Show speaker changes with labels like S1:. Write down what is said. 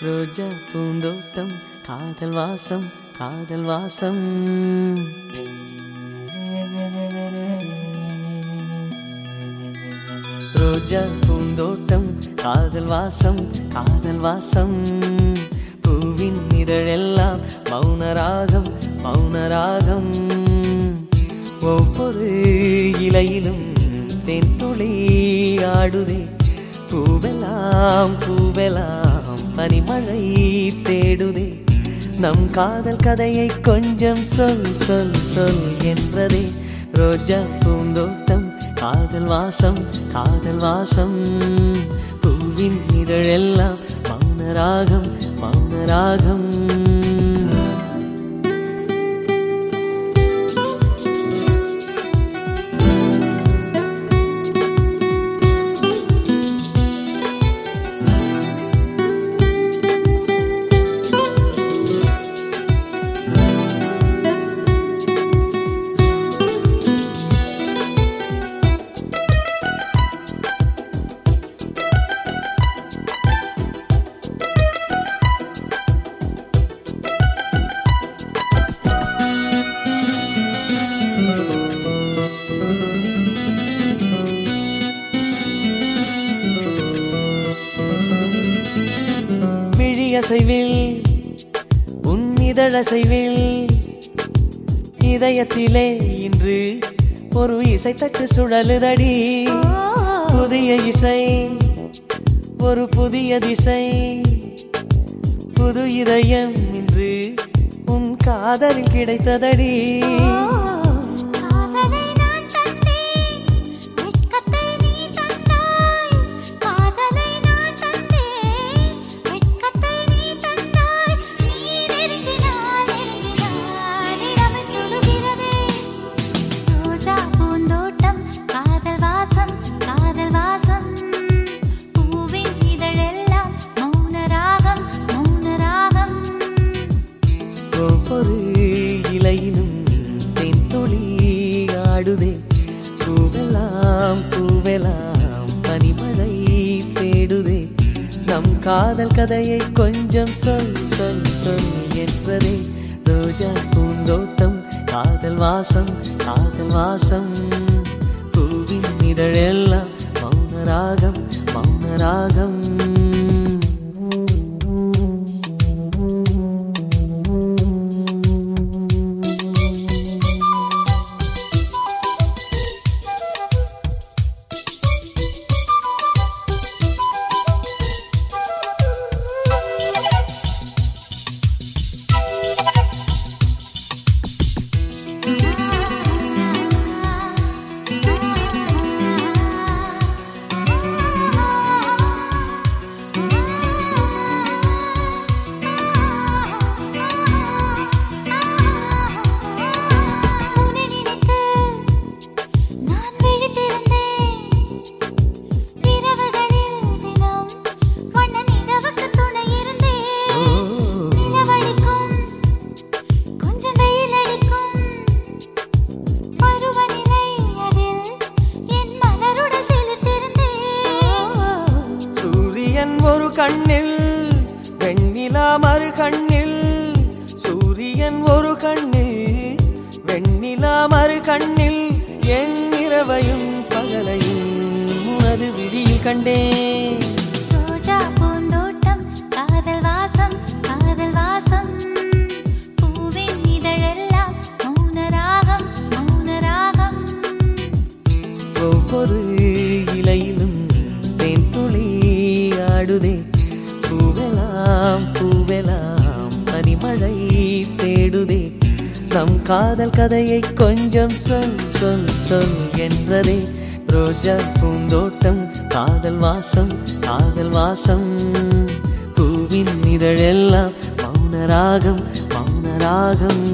S1: ரோஜா பூந்தோட்டம் காதல் வாசம் காதல் வாசம். ரோஜா பூந்தோட்டம் காதல் வாசம் காதல் வாசம். பூவின் இதழெல்லாம் மௌனராகம் மௌனராகம். ஒவ்வொரு இலையிலும் தென்துளி ஆடுதே. பூவெல்லாம் பூவெல்லாம். வாழை தேடுதே. நம் காதல் கதையை கொஞ்சம் சொல் சொல் சொல் என்றதே. ரோஜா பூந்தோட்டம் காதல் வாசம் காதல் வாசம். பூவின் இதழெல்லாம் மௌனராகம் மௌனராகம் அசைவில் உன் இதழசைவில் இதயத்திலே இன்று ஒரு இசைத்தட்டு சுழலுதடி. புதிய இசை ஒரு புதிய திசை. புது இதயம் இன்று உன் காதலில் கிடைத்ததடி. இலையிலும் தென்துளி ஆடுதே. பூவெல்லாம் பூவெல்லாம் பனிமழை தேடுதே. நம் காதல் கதையை கொஞ்சம் சொல் சொல் சொல் என்றதே ரோஜா பூந்தோட்டம் காதல் வாசம் காதல் வாசம். பூவின் இதழெல்லாம் மௌனராகம் மௌனராகம் Bye. ஒரு கண்ணில் வெண்ணிலா மறு கண்ணில் சூரியன் ஒரு கண்ணில் வெண்ணிலா மறு கண்ணில் என் இரவையும் பகலையும் உனது விழியில் கண்டேன்.
S2: ரோஜா பூந்தோட்டம் காதல் வாசம் காதல் வாசம். பூவின் இதழெல்லாம்
S1: ஒவ்வொரு இலையிலும் ஆடுதே பூவெலாம் பூவெலாம் பனிமழை தேடுதே. நம் காதல் கதையை கொஞ்சம் சொல் சொல் சொல் என்றதே. ரோஜா பூந்தோட்டம் காதல் வாசம் காதல் வாசம். பூவின் இதழெல்லாம் மௌனராகம் மௌனராகம்